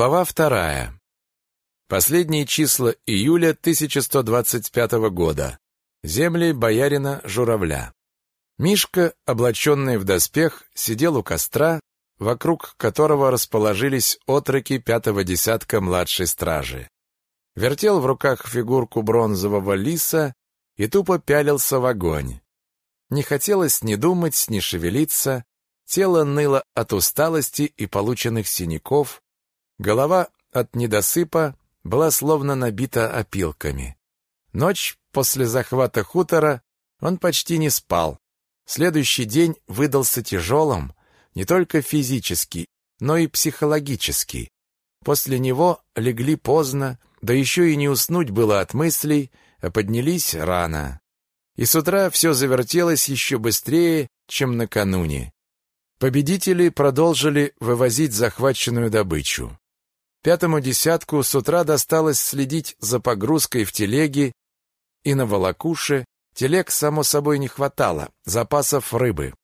Глава вторая. Последние числа июля 1125 года. Земли боярина Журавля. Мишка, облаченный в доспех, сидел у костра, вокруг которого расположились отроки пятого десятка младшей стражи. Вертел в руках фигурку бронзового лиса и тупо пялился в огонь. Не хотелось ни думать, ни шевелиться, тело ныло от усталости и полученных синяков, голова от недосыпа была словно набита опилками. Ночь после захвата хутора он почти не спал. Следующий день выдался тяжелым, не только физически, но и психологически. После него легли поздно, да еще и не уснуть было от мыслей, а поднялись рано. И с утра все завертелось еще быстрее, чем накануне. Победители продолжили вывозить захваченную добычу. Пятому десятку с утра досталось следить за погрузкой в телеги и на волокуше. Телег, само собой, не хватало, запасов рыбы.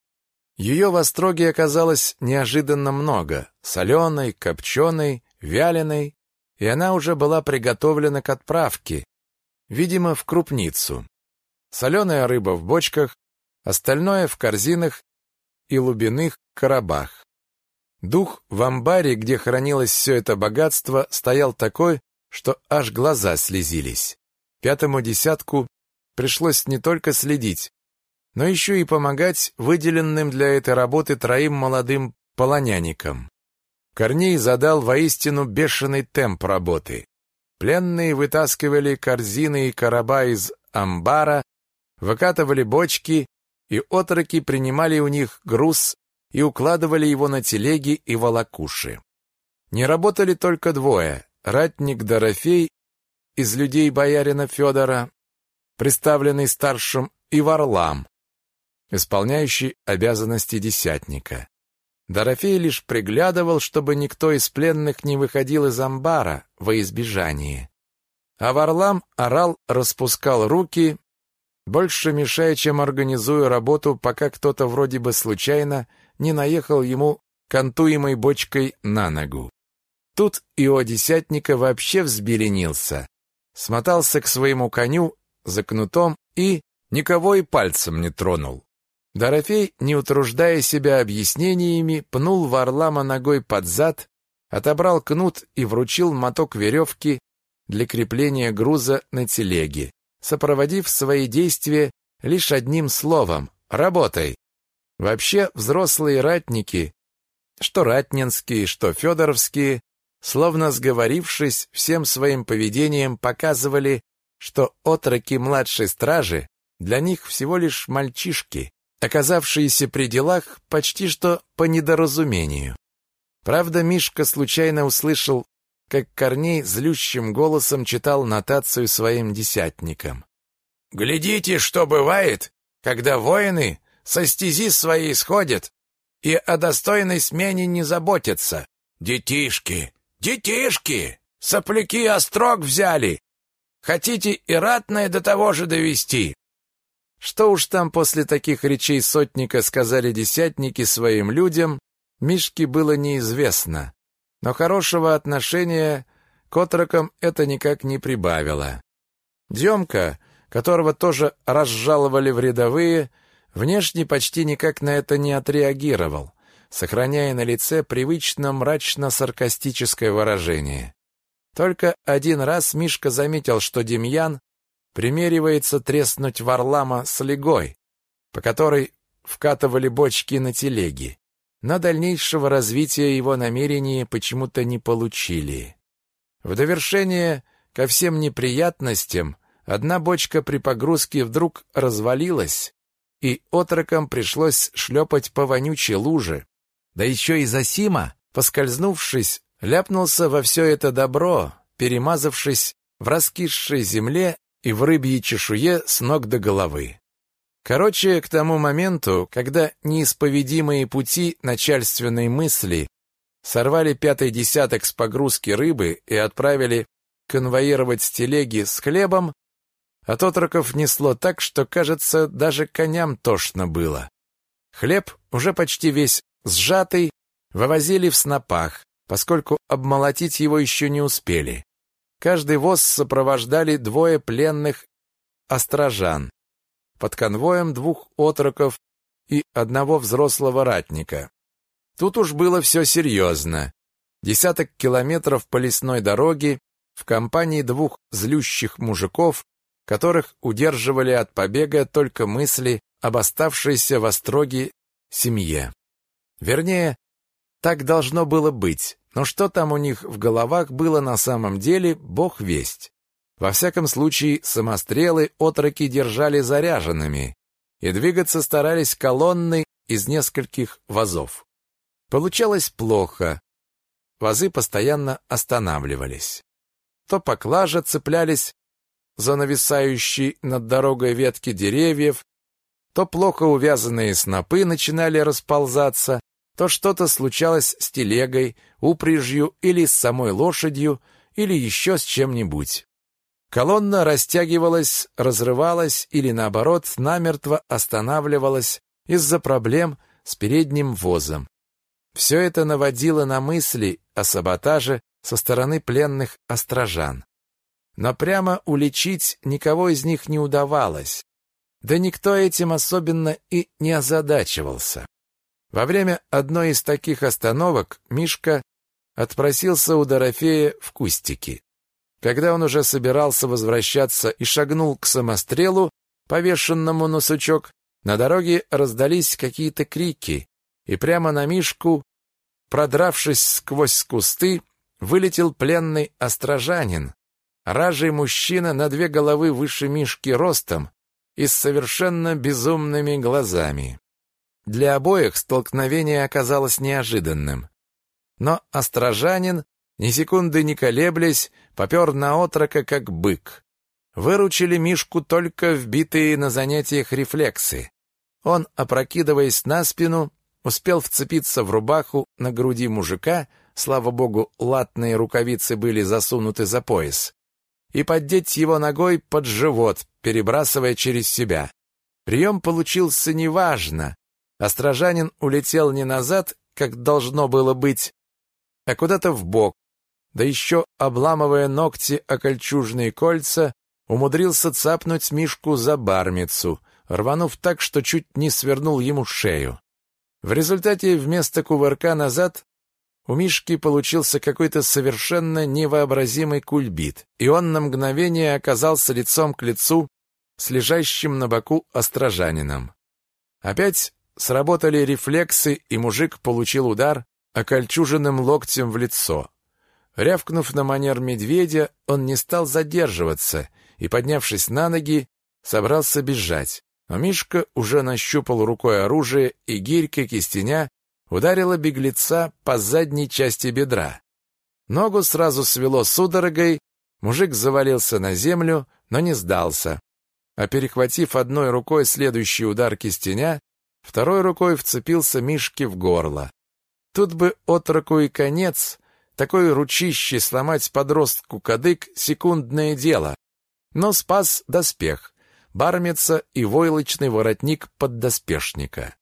Ее в Остроге оказалось неожиданно много, соленой, копченой, вяленой, и она уже была приготовлена к отправке, видимо, в крупницу. Соленая рыба в бочках, остальное в корзинах и лубяных коробах. Дух в амбаре, где хранилось все это богатство, стоял такой, что аж глаза слезились. Пятому десятку пришлось не только следить, но еще и помогать выделенным для этой работы троим молодым полоняникам. Корней задал воистину бешеный темп работы. Пленные вытаскивали корзины и короба из амбара, выкатывали бочки, и отроки принимали у них груз и укладывали его на телеги и волокуши. Не работали только двое — ратник Дорофей из людей боярина Федора, представленный старшим, и Варлам, исполняющий обязанности десятника. Дорофей лишь приглядывал, чтобы никто из пленных не выходил из амбара во избежание. А Варлам орал, распускал руки, больше мешая, чем организуя работу, пока кто-то вроде бы случайно не наехал ему контуемой бочкой на ногу. Тут Ио Десятника вообще взбеленился, смотался к своему коню за кнутом и никого и пальцем не тронул. Дорофей, не утруждая себя объяснениями, пнул Варлама ногой под зад, отобрал кнут и вручил моток веревки для крепления груза на телеге, сопроводив свои действия лишь одним словом «Работай!». Вообще взрослые ратники, что ратнинские, что федоровские, словно сговорившись, всем своим поведением показывали, что отроки младшей стражи для них всего лишь мальчишки, оказавшиеся при делах почти что по недоразумению. Правда, Мишка случайно услышал, как Корней злющим голосом читал нотацию своим десятникам. «Глядите, что бывает, когда воины со стези своей сходят и о достойной смене не заботятся. Детишки, детишки, сопляки острог взяли. Хотите и ратное до того же довести. Что уж там после таких речей сотника сказали десятники своим людям, Мишке было неизвестно. Но хорошего отношения к отрокам это никак не прибавило. Демка, которого тоже разжаловали в рядовые, внешне почти никак на это не отреагировал, сохраняя на лице привычно мрачно-саркастическое выражение. Только один раз Мишка заметил, что Демьян примеривается треснуть Варлама с легой, по которой вкатывали бочки на телеги. Но дальнейшего развития его намерения почему-то не получили. В довершение ко всем неприятностям одна бочка при погрузке вдруг развалилась, и отрокам пришлось шлепать по вонючей луже. Да еще и Засима, поскользнувшись, ляпнулся во все это добро, перемазавшись в раскисшей земле и в рыбьей чешуе с ног до головы. Короче, к тому моменту, когда неисповедимые пути начальственной мысли сорвали пятый десяток с погрузки рыбы и отправили конвоировать телеги с хлебом, от отроков несло так, что, кажется, даже коням тошно было. Хлеб, уже почти весь сжатый, вывозили в снопах, поскольку обмолотить его еще не успели. Каждый воз сопровождали двое пленных острожан под конвоем двух отроков и одного взрослого ратника. Тут уж было все серьезно. Десяток километров по лесной дороге в компании двух злющих мужиков, которых удерживали от побега только мысли об оставшейся в Остроге семье. Вернее, так должно было быть, но что там у них в головах было на самом деле, бог весть. Во всяком случае, самострелы отроки держали заряженными, и двигаться старались колонны из нескольких вазов. Получалось плохо. Вазы постоянно останавливались. То поклажа цеплялись за нависающие над дорогой ветки деревьев, то плохо увязанные снопы начинали расползаться, то что-то случалось с телегой, упряжью или с самой лошадью, или еще с чем-нибудь. Колонна растягивалась, разрывалась или, наоборот, намертво останавливалась из-за проблем с передним возом. Все это наводило на мысли о саботаже со стороны пленных острожан. Но прямо уличить никого из них не удавалось. Да никто этим особенно и не озадачивался. Во время одной из таких остановок Мишка отпросился у Дорофея в кустики. Когда он уже собирался возвращаться и шагнул к самострелу, повешенному на сучок, на дороге раздались какие-то крики, и прямо на Мишку, продравшись сквозь кусты, вылетел пленный острожанин, ражий мужчина на две головы выше Мишки ростом, и с совершенно безумными глазами. Для обоих столкновение оказалось неожиданным. Но острожанин, ни секунды не колеблясь, попер на отрока, как бык. Выручили Мишку только вбитые на занятиях рефлексы. Он, опрокидываясь на спину, успел вцепиться в рубаху на груди мужика, слава богу, латные рукавицы были засунуты за пояс, и поддеть его ногой под живот, перебрасывая через себя. Прием получился неважно. Острожанин улетел не назад, как должно было быть, а куда-то в бок, да еще, обламывая ногти о кольчужные кольца, умудрился цапнуть Мишку за бармицу, рванув так, что чуть не свернул ему шею. В результате вместо кувырка назад у Мишки получился какой-то совершенно невообразимый кульбит, и он на мгновение оказался лицом к лицу с лежащим на боку острожанином. Опять сработали рефлексы, и мужик получил удар окольчуженным локтем в лицо. Рявкнув на манер медведя, он не стал задерживаться и, поднявшись на ноги, собрался бежать. Но Мишка уже нащупал рукой оружие, и гирька кистеня ударила беглеца по задней части бедра. Ногу сразу свело судорогой, мужик завалился на землю, но не сдался а перехватив одной рукой следующий удар кистеня, второй рукой вцепился Мишке в горло. Тут бы отроку и конец, такой ручище сломать подростку кадык — секундное дело. Но спас доспех, бармица и войлочный воротник поддоспешника.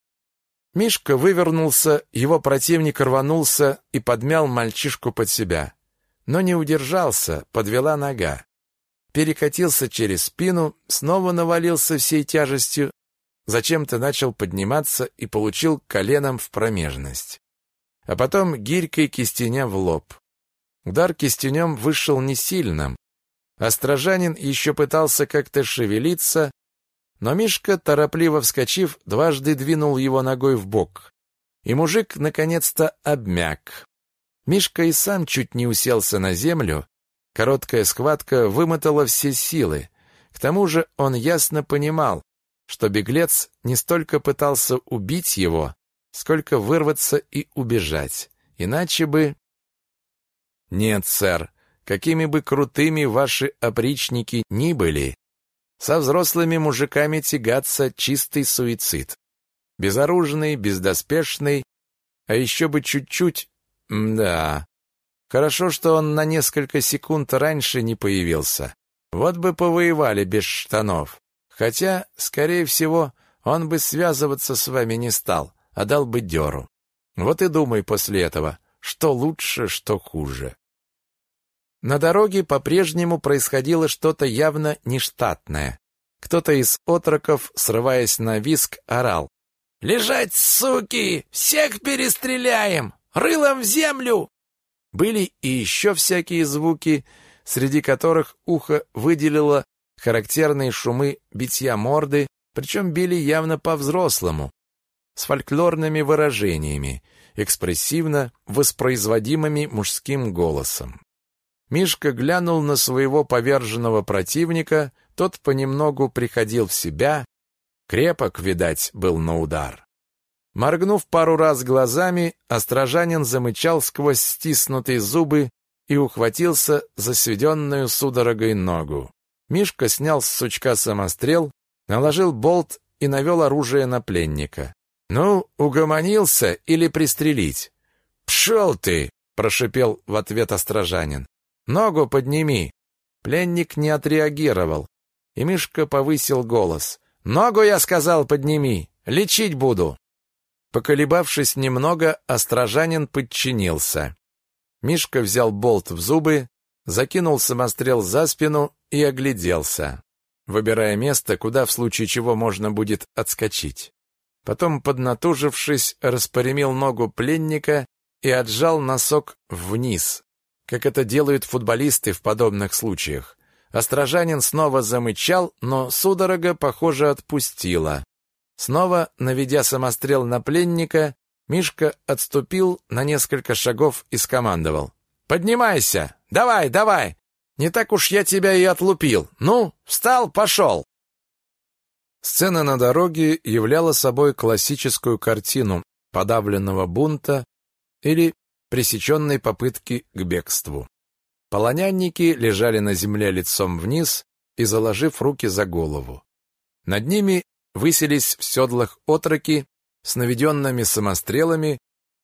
Мишка вывернулся, его противник рванулся и подмял мальчишку под себя. Но не удержался, подвела нога перекатился через спину, снова навалился всей тяжестью, зачем-то начал подниматься и получил коленом в промежность. А потом гирькой кистеня в лоб. Удар кистенем вышел не сильным. Острожанин еще пытался как-то шевелиться, но Мишка, торопливо вскочив, дважды двинул его ногой в бок. И мужик наконец-то обмяк. Мишка и сам чуть не уселся на землю, Короткая схватка вымотала все силы. К тому же он ясно понимал, что беглец не столько пытался убить его, сколько вырваться и убежать. Иначе бы... Нет, сэр, какими бы крутыми ваши опричники ни были, со взрослыми мужиками тягаться чистый суицид. Безоружный, бездоспешный, а еще бы чуть-чуть... Да, Хорошо, что он на несколько секунд раньше не появился. Вот бы повоевали без штанов. Хотя, скорее всего, он бы связываться с вами не стал, а дал бы дёру. Вот и думай после этого, что лучше, что хуже. На дороге по-прежнему происходило что-то явно нештатное. Кто-то из отроков, срываясь на виск, орал. «Лежать, суки! Всех перестреляем! Рылом в землю!» Были и еще всякие звуки, среди которых ухо выделило характерные шумы битья морды, причем били явно по-взрослому, с фольклорными выражениями, экспрессивно воспроизводимыми мужским голосом. Мишка глянул на своего поверженного противника, тот понемногу приходил в себя, крепок, видать, был на удар. Моргнув пару раз глазами, острожанин замычал сквозь стиснутые зубы и ухватился за сведенную судорогой ногу. Мишка снял с сучка самострел, наложил болт и навел оружие на пленника. «Ну, угомонился или пристрелить?» «Пшел ты!» — прошипел в ответ острожанин. «Ногу подними!» Пленник не отреагировал, и Мишка повысил голос. «Ногу, я сказал, подними! Лечить буду!» Поколебавшись немного, острожанин подчинился. Мишка взял болт в зубы, закинул самострел за спину и огляделся, выбирая место, куда в случае чего можно будет отскочить. Потом, поднатужившись, распрямил ногу пленника и отжал носок вниз, как это делают футболисты в подобных случаях. Острожанин снова замычал, но судорога, похоже, отпустила. Снова, наведя самострел на пленника, Мишка отступил на несколько шагов и скомандовал. «Поднимайся! Давай, давай! Не так уж я тебя и отлупил! Ну, встал, пошел!» Сцена на дороге являла собой классическую картину подавленного бунта или пресеченной попытки к бегству. Полонянники лежали на земле лицом вниз и заложив руки за голову. Над ними высились в седлах отроки с наведенными самострелами,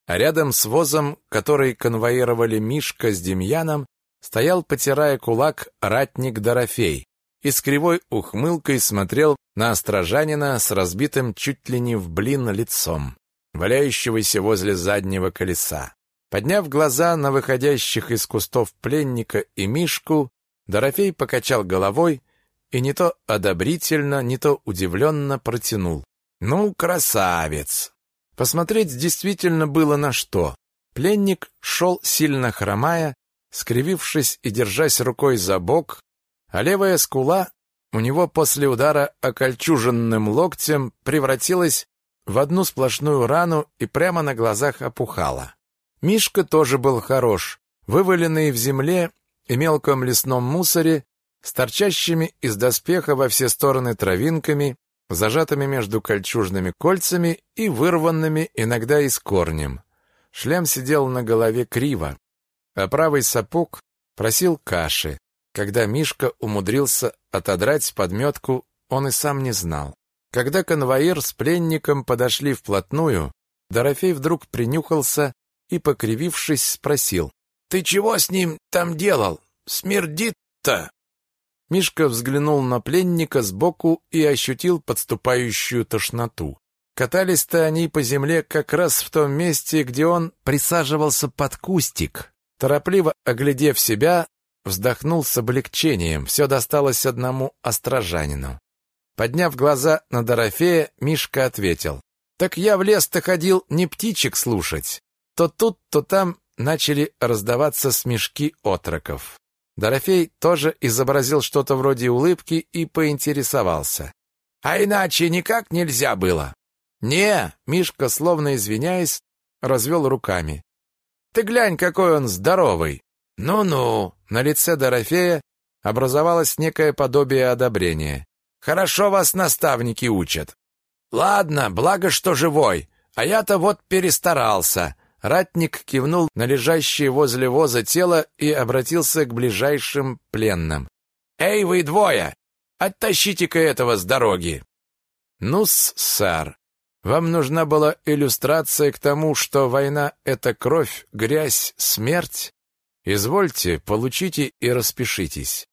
а рядом с возом, который конвоировали Мишка с Демьяном, стоял, потирая кулак, ратник Дорофей, и с кривой ухмылкой смотрел на острожанина с разбитым чуть ли не в блин лицом, валяющегося возле заднего колеса. Подняв глаза на выходящих из кустов пленника и Мишку, Дорофей покачал головой и не то одобрительно, не то удивленно протянул. «Ну, красавец!» Посмотреть действительно было на что. Пленник шел сильно хромая, скривившись и держась рукой за бок, а левая скула у него после удара окольчуженным локтем превратилась в одну сплошную рану и прямо на глазах опухала. Мишка тоже был хорош, вываленный в земле и мелком лесном мусоре, с торчащими из доспеха во все стороны травинками, зажатыми между кольчужными кольцами и вырванными иногда и с корнем. Шлем сидел на голове криво, а правый сапог просил каши. Когда Мишка умудрился отодрать подметку, он и сам не знал. Когда конвоир с пленником подошли вплотную, Дорофей вдруг принюхался и, покривившись, спросил. «Ты чего с ним там делал? Смердит-то!» Мишка взглянул на пленника сбоку и ощутил подступающую тошноту. Катались-то они по земле как раз в том месте, где он присаживался под кустик. Торопливо оглядев себя, вздохнул с облегчением. Все досталось одному острожанину. Подняв глаза на Дорофея, Мишка ответил. «Так я в лес-то ходил не птичек слушать. То тут, то там начали раздаваться смешки отроков. Дорофей тоже изобразил что-то вроде улыбки и поинтересовался. «А иначе никак нельзя было?» «Не!» — Мишка, словно извиняясь, развел руками. «Ты глянь, какой он здоровый!» «Ну-ну!» На лице Дорофея образовалось некое подобие одобрения. «Хорошо вас наставники учат!» «Ладно, благо, что живой, а я-то вот перестарался. Ратник кивнул на лежащее возле воза тело и обратился к ближайшим пленным. «Эй, вы двое! Оттащите-ка этого с дороги!» «Ну-с, сэр, вам нужна была иллюстрация к тому, что война — это кровь, грязь, смерть? Извольте, получите и распишитесь.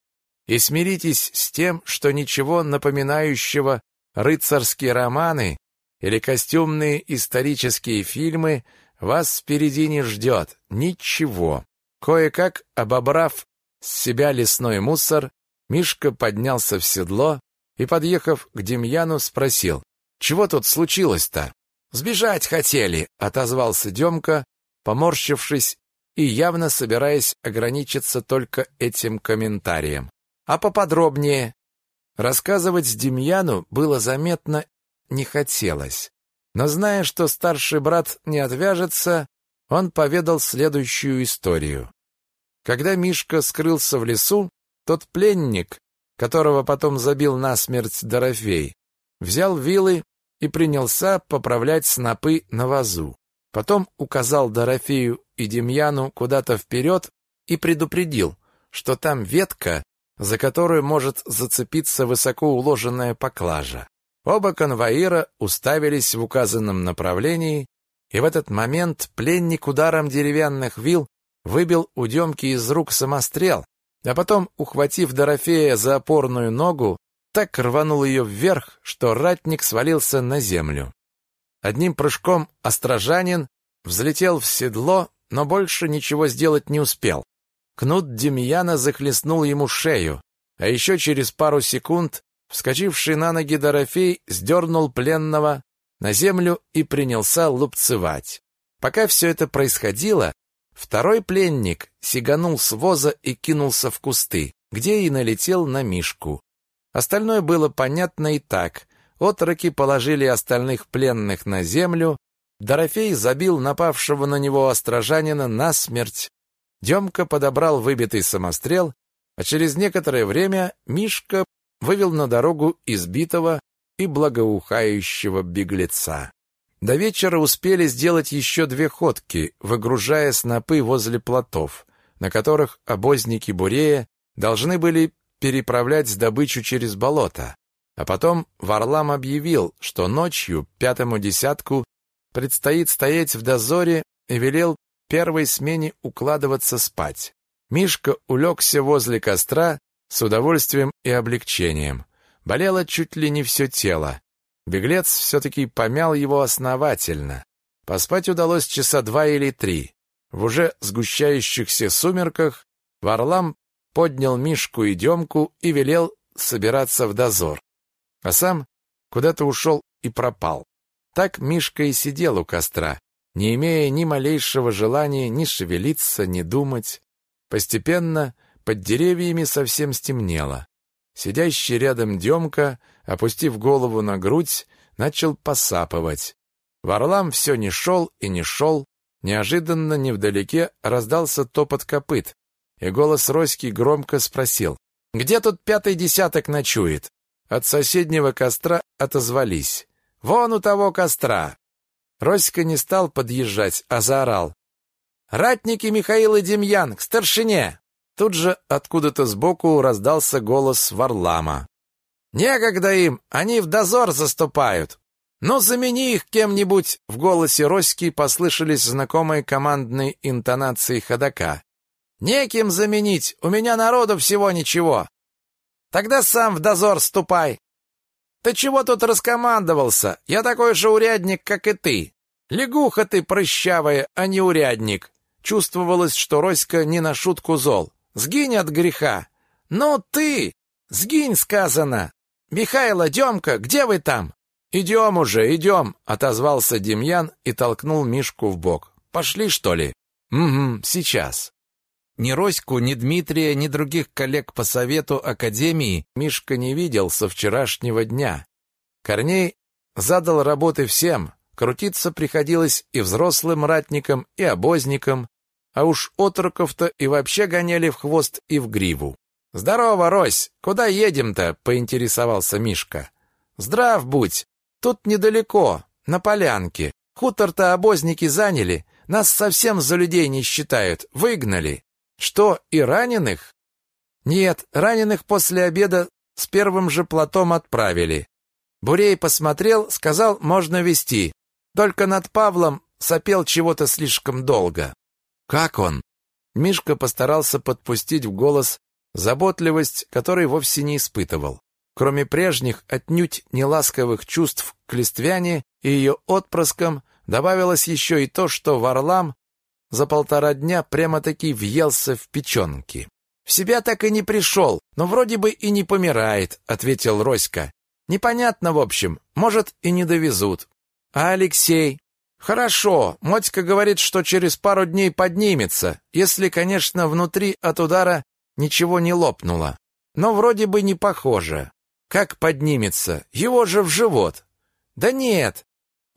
И смиритесь с тем, что ничего напоминающего рыцарские романы или костюмные исторические фильмы вас впереди не ждет ничего. Кое-как, обобрав с себя лесной мусор, Мишка поднялся в седло и, подъехав к Демьяну, спросил, «Чего тут случилось-то?» «Сбежать хотели», — отозвался Демка, поморщившись и явно собираясь ограничиться только этим комментарием. «А поподробнее?» Рассказывать Демьяну было заметно не хотелось. Но зная, что старший брат не отвяжется, он поведал следующую историю. Когда Мишка скрылся в лесу, тот пленник, которого потом забил насмерть Дорофей, взял вилы и принялся поправлять снопы на вазу. Потом указал Дорофею и Демьяну куда-то вперед и предупредил, что там ветка, за которую может зацепиться высоко уложенная поклажа. Оба конвоира уставились в указанном направлении, и в этот момент пленник ударом деревянных вил выбил у Демки из рук самострел, а потом, ухватив Дорофея за опорную ногу, так рванул ее вверх, что ратник свалился на землю. Одним прыжком острожанин взлетел в седло, но больше ничего сделать не успел. Кнут Демьяна захлестнул ему шею, а еще через пару секунд вскочивший на ноги Дорофей сдернул пленного на землю и принялся лупцевать. Пока все это происходило, второй пленник сиганул с воза и кинулся в кусты, где и налетел на Мишку. Остальное было понятно и так. Отроки положили остальных пленных на землю, Дорофей забил напавшего на него острожанина насмерть. Демка подобрал выбитый самострел, а через некоторое время Мишка вывел на дорогу избитого и благоухающего беглеца. До вечера успели сделать еще две ходки, выгружая снопы возле плотов, на которых обозники Бурея должны были переправлять добычу через болото. А потом Варлам объявил, что ночью пятому десятку предстоит стоять в дозоре и велел первой смене укладываться спать. Мишка улегся возле костра с удовольствием и облегчением. Болело чуть ли не все тело. Беглец все-таки помял его основательно. Поспать удалось часа два или три. В уже сгущающихся сумерках Варлам поднял Мишку и Демку и велел собираться в дозор. А сам куда-то ушел и пропал. Так Мишка и сидел у костра, не имея ни малейшего желания ни шевелиться, ни думать. Постепенно под деревьями совсем стемнело. Сидящий рядом Демка, опустив голову на грудь, начал посапывать. Варлам все не шел и не шел. Неожиданно невдалеке раздался топот копыт, и голос Роськи громко спросил, «Где тут пятый десяток ночует?» От соседнего костра отозвались. «Вон у того костра!» Роська не стал подъезжать, а заорал. «Ратники Михаил и Демьян, к старшине!» Тут же откуда-то сбоку раздался голос Варлама. «Некогда им, они в дозор заступают!» «Ну, замени их кем-нибудь!» В голосе Роськи послышались знакомые командные интонации ходока. «Неким заменить, у меня народу всего ничего!» «Тогда сам в дозор ступай!» «Ты чего тут раскомандовался? Я такой же урядник, как и ты!» «Лягуха ты прыщавая, а не урядник!» Чувствовалось, что Роська не на шутку зол. Сгинь от греха. Ну ты, сгинь, сказано. Михайло, Демка, где вы там? Идем уже, идем, отозвался Демьян и толкнул Мишку в бок. Пошли, что ли? Угу, сейчас. Ни Роську, ни Дмитрия, ни других коллег по совету Академии Мишка не видел со вчерашнего дня. Корней задал работы всем, крутиться приходилось и взрослым ратникам, и обозникам, а уж отроков-то и вообще гоняли в хвост и в гриву. «Здорово, Рось! Куда едем-то?» — поинтересовался Мишка. «Здрав будь! Тут недалеко, на полянке. Хутор-то обозники заняли, нас совсем за людей не считают, выгнали. Что, и раненых?» «Нет, раненых после обеда с первым же платом отправили. Бурей посмотрел, сказал, можно вести. Только над Павлом сопел чего-то слишком долго. Как он? Мишка постарался подпустить в голос заботливость, которой вовсе не испытывал. Кроме прежних, отнюдь неласковых чувств к Листвяне и ее отпрыскам, добавилось еще и то, что Варлам за полтора дня прямо-таки въелся в печенки. «В себя так и не пришел, но вроде бы и не помирает», — ответил Роська. «Непонятно, в общем, может, и не довезут». «А Алексей?» «Хорошо, Мотька говорит, что через пару дней поднимется, если, конечно, внутри от удара ничего не лопнуло. Но вроде бы не похоже. Как поднимется? Его же в живот». «Да нет,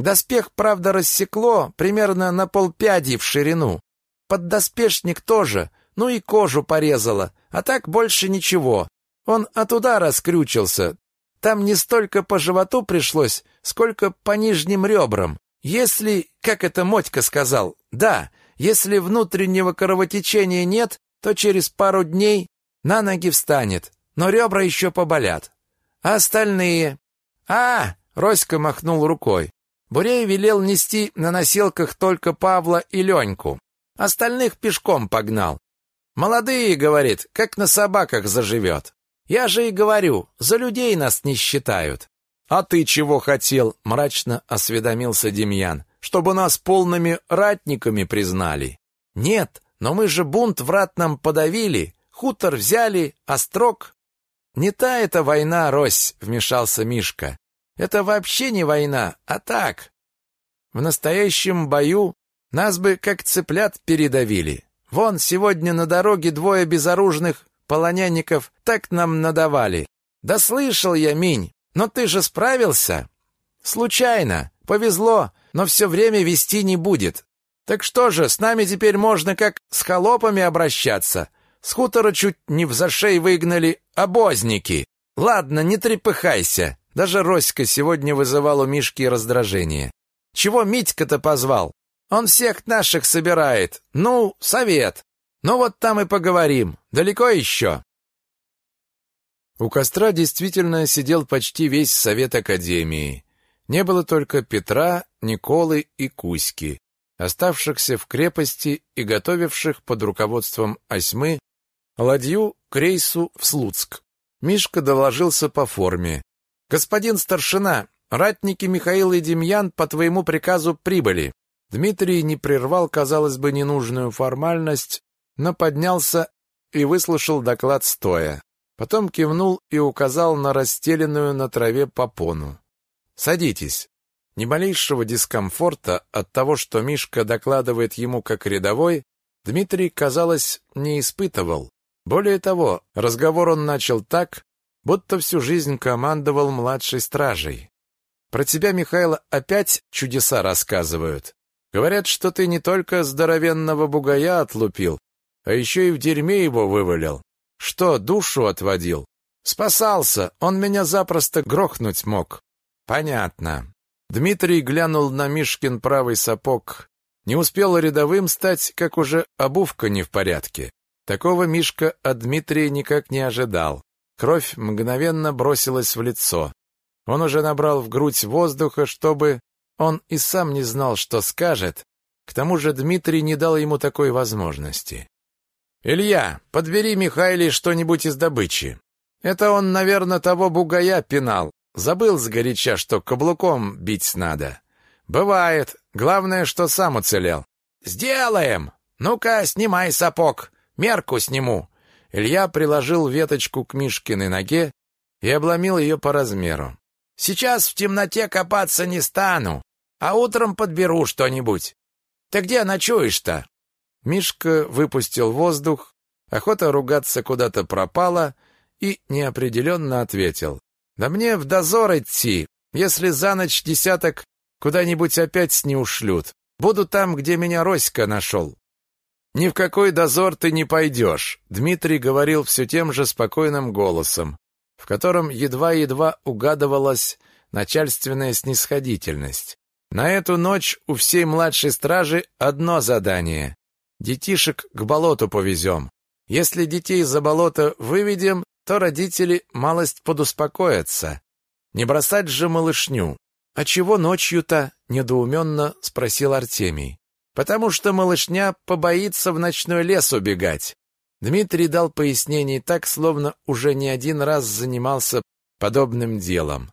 Доспех, правда, рассекло примерно на полпяди в ширину. Поддоспешник тоже, ну и кожу порезало, а так больше ничего. Он от удара скрючился. Там не столько по животу пришлось, сколько по нижним ребрам. Если, как это Мотька сказал, да, если внутреннего кровотечения нет, то через пару дней на ноги встанет, но ребра еще поболят. А остальные? А, Роська махнул рукой. Бурей велел нести на носилках только Павла и Леньку. Остальных пешком погнал. «Молодые, — говорит, — как на собаках заживет. Я же и говорю, за людей нас не считают». «А ты чего хотел?» — мрачно осведомился Демьян. «Чтобы нас полными ратниками признали». «Нет, но мы же бунт в ратном подавили, хутор взяли, острог». «Не та эта война, Рось», — вмешался Мишка. Это вообще не война, а так. В настоящем бою нас бы как цыплят передавили. Вон сегодня на дороге двое безоружных полонянников так нам надавали. Да слышал я, Минь, но ты же справился. Случайно, повезло, но все время вести не будет. Так что же, с нами теперь можно как с холопами обращаться. С хутора чуть не в зашей выгнали обозники. Ладно, не трепыхайся. Даже Роська сегодня вызывал у Мишки раздражение. Чего Митька-то позвал? Он всех наших собирает. Ну, совет. Ну вот там и поговорим. Далеко еще?» У костра действительно сидел почти весь совет Академии. Не было только Петра, Николы и Кузьки, оставшихся в крепости и готовивших под руководством Осьмы ладью к рейсу в Слуцк. Мишка доложился по форме. «Господин старшина, ратники Михаил и Демьян по твоему приказу прибыли». Дмитрий не прервал, казалось бы, ненужную формальность, но поднялся и выслушал доклад стоя. Потом кивнул и указал на расстеленную на траве попону. «Садитесь». Ни малейшего дискомфорта от того, что Мишка докладывает ему как рядовой, Дмитрий, казалось, не испытывал. Более того, разговор он начал так, будто всю жизнь командовал младшей стражей. Про тебя, Михайло, опять чудеса рассказывают. Говорят, что ты не только здоровенного бугая отлупил, а еще и в дерьме его вывалил. Что, душу отводил? Спасался, он меня запросто грохнуть мог. Понятно. Дмитрий глянул на Мишкин правый сапог. Не успел рядовым стать, как уже обувка не в порядке. Такого Мишка от Дмитрия никак не ожидал. Кровь мгновенно бросилась в лицо. Он уже набрал в грудь воздуха, чтобы... Он и сам не знал, что скажет. К тому же Дмитрий не дал ему такой возможности. «Илья, подбери Михайле что-нибудь из добычи. Это он, наверное, того бугая пинал. Забыл сгоряча, что каблуком бить надо. Бывает. Главное, что сам уцелел. Сделаем! Ну-ка, снимай сапог. Мерку сниму. Илья приложил веточку к Мишкиной ноге и обломил ее по размеру. «Сейчас в темноте копаться не стану, а утром подберу что-нибудь. Ты где ночуешь-то?» Мишка выпустил воздух, охота ругаться куда-то пропала и неопределенно ответил. «Да мне в дозор идти, если за ночь десяток куда-нибудь опять не ушлют. Буду там, где меня Роська нашел. «Ни в какой дозор ты не пойдешь», — Дмитрий говорил все тем же спокойным голосом, в котором едва-едва угадывалась начальственная снисходительность. «На эту ночь у всей младшей стражи одно задание. Детишек к болоту повезем. Если детей за болото выведем, то родители малость подуспокоятся. Не бросать же малышню. «А чего ночью-то?» — недоуменно спросил Артемий потому что малышня побоится в ночной лес убегать. Дмитрий дал пояснение так, словно уже не один раз занимался подобным делом.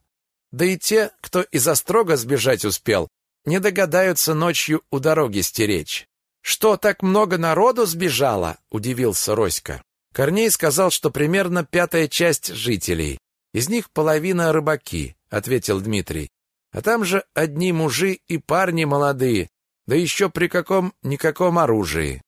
Да и те, кто из острога сбежать успел, не догадаются ночью у дороги стеречь. Что, так много народу сбежало? удивился Роська. Корней сказал, что примерно пятая часть жителей. Из них половина рыбаки, ответил Дмитрий. А там же одни мужи и парни молодые, да еще при каком-никаком оружии.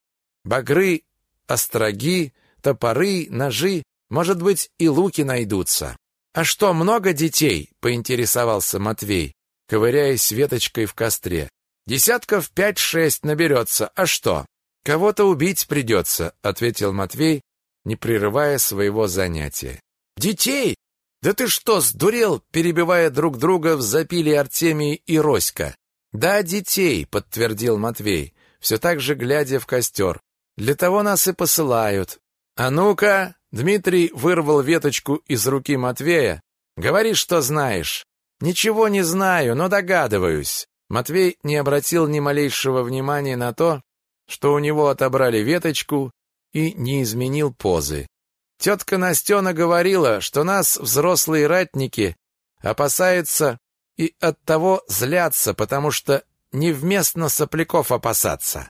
Багры, остроги, топоры, ножи, может быть, и луки найдутся. А что, много детей? поинтересовался Матвей, ковыряясь веточкой в костре. Десятков пять-шесть наберется. А что? Кого-то убить придется, ответил Матвей, не прерывая своего занятия. Детей? Да ты что, сдурел? перебивая друг друга, взапили Артемий и Роська. Да, детей, подтвердил Матвей, все так же глядя в костер. Для того нас и посылают. А ну-ка, Дмитрий вырвал веточку из руки Матвея. Говори, что знаешь. Ничего не знаю, но догадываюсь. Матвей не обратил ни малейшего внимания на то, что у него отобрали веточку и не изменил позы. Тетка Настена говорила, что нас, взрослые ратники, опасаются и оттого злятся, потому что невместно сопляков опасаться.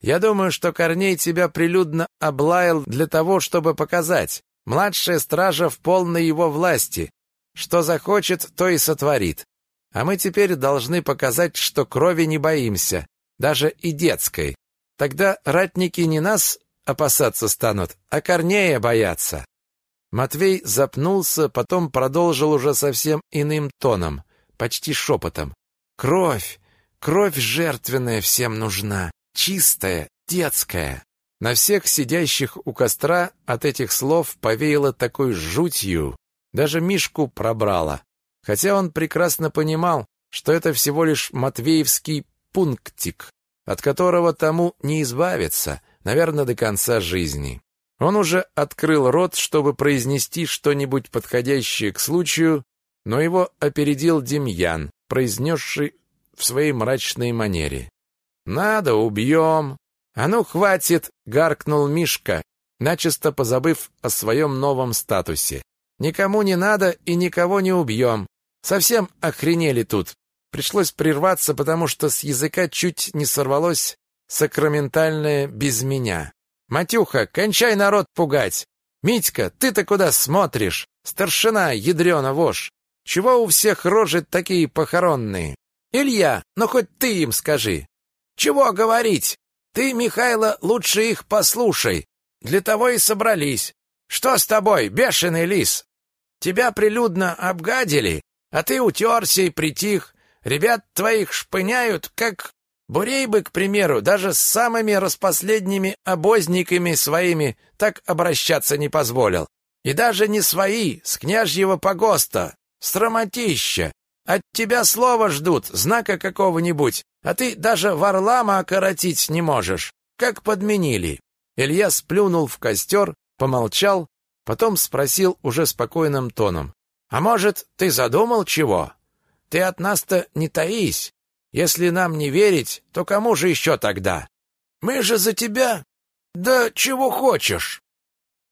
Я думаю, что Корней тебя прилюдно облаял для того, чтобы показать. Младшая стража в полной его власти. Что захочет, то и сотворит. А мы теперь должны показать, что крови не боимся, даже и детской. Тогда ратники не нас опасаться станут, а Корнея бояться. Матвей запнулся, потом продолжил уже совсем иным тоном, почти шепотом. Кровь, кровь жертвенная всем нужна, чистая, детская. На всех сидящих у костра от этих слов повеяло такой жутью, даже Мишку пробрало хотя он прекрасно понимал, что это всего лишь матвеевский пунктик, от которого тому не избавиться, наверное, до конца жизни. Он уже открыл рот, чтобы произнести что-нибудь подходящее к случаю, но его опередил Демьян, произнесший в своей мрачной манере. «Надо, убьем!» «А ну, хватит!» — гаркнул Мишка, начисто позабыв о своем новом статусе. «Никому не надо и никого не убьем. Совсем охренели тут. Пришлось прерваться, потому что с языка чуть не сорвалось сакраментальное «без меня». «Матюха, кончай народ пугать! Митька, ты-то куда смотришь? Старшина, ядрёна вошь! Чего у всех рожи такие похоронные? Илья, ну хоть ты им скажи!» «Чего говорить? Ты, Михайло, лучше их послушай. Для того и собрались. Что с тобой, бешеный лис? Тебя прилюдно обгадили, а ты утерся и притих. Ребят твоих шпыняют, как Бурей бы, к примеру, даже с самыми распоследними обозниками своими так обращаться не позволил. И даже не свои, с княжьего погоста, стромотища. От тебя слова ждут, знака какого-нибудь, а ты даже варлама окоротить не можешь. Как подменили. Илья сплюнул в костер, помолчал, потом спросил уже спокойным тоном. А может, ты задумал чего? Ты от нас-то не таись. Если нам не верить, то кому же еще тогда? Мы же за тебя. Да чего хочешь.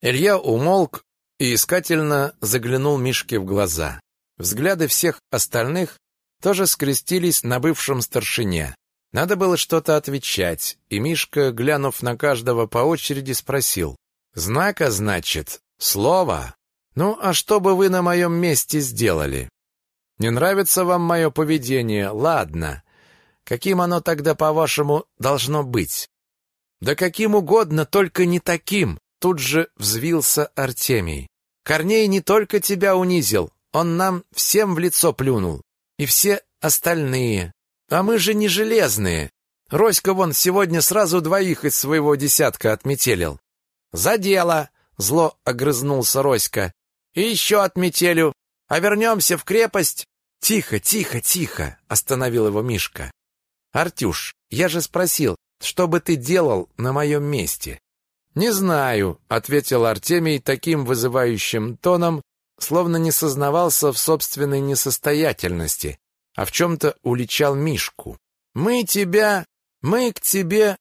Илья умолк и искательно заглянул Мишке в глаза. Взгляды всех остальных тоже скрестились на бывшем старшине. Надо было что-то отвечать, и Мишка, глянув на каждого по очереди, спросил. «Знака, значит? Слово?» Ну, а что бы вы на моем месте сделали? Не нравится вам мое поведение? Ладно. Каким оно тогда, по-вашему, должно быть? Да каким угодно, только не таким. Тут же взвился Артемий. Корней не только тебя унизил, он нам всем в лицо плюнул. И все остальные. А мы же не железные. Роська вон сегодня сразу двоих из своего десятка отметелил. «За дело!» — зло огрызнулся Роська. И еще отметелю. А вернемся в крепость. Тихо, тихо, тихо, остановил его Мишка. Артюш, я же спросил, что бы ты делал на моем месте? Не знаю, ответил Артемий таким вызывающим тоном, словно не сознавался в собственной несостоятельности, а в чем-то уличал Мишку. Мы тебя, мы к тебе.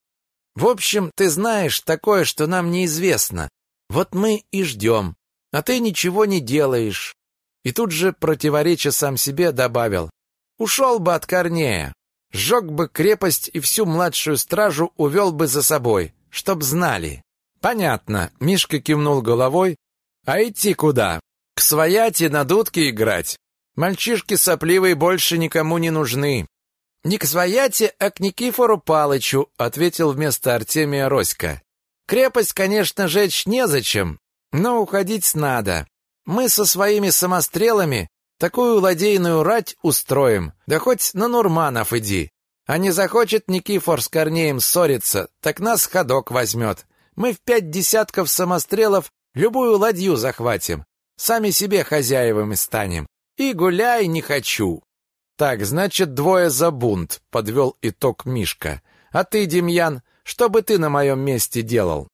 В общем, ты знаешь такое, что нам неизвестно. Вот мы и ждем а ты ничего не делаешь. И тут же, противореча сам себе, добавил, ушел бы от Корнея. Сжег бы крепость и всю младшую стражу увел бы за собой, чтоб знали. Понятно, Мишка кивнул головой. А идти куда? К свояти на дудке играть. Мальчишки сопливые больше никому не нужны. Не к свояти, а к Никифору Палычу, ответил вместо Артемия Роська. Крепость, конечно, жечь незачем, но уходить надо. Мы со своими самострелами такую ладейную рать устроим, да хоть на Нурманов иди. А не захочет Никифор с Корнеем ссориться, так нас ходок возьмет. Мы в пять десятков самострелов любую ладью захватим, сами себе хозяевами станем. И гуляй не хочу. Так, значит, двое за бунт, подвел итог Мишка. А ты, Демьян, что бы ты на моем месте делал?